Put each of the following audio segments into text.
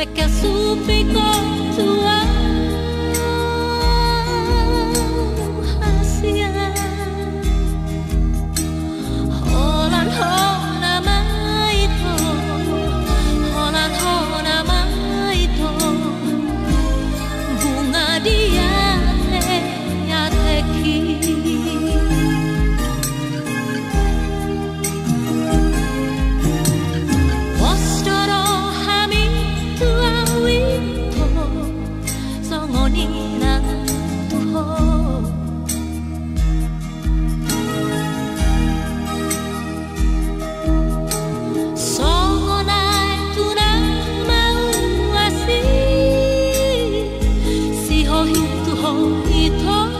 me quer suplicou tua hoi tu hoi thoi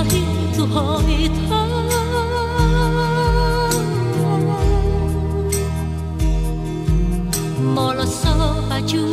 خواهی تو های تا مالا سا بجو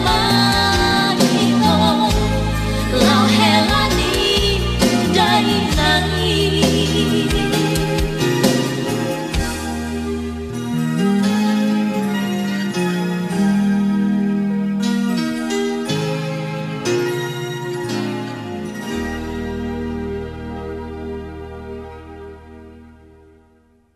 mama.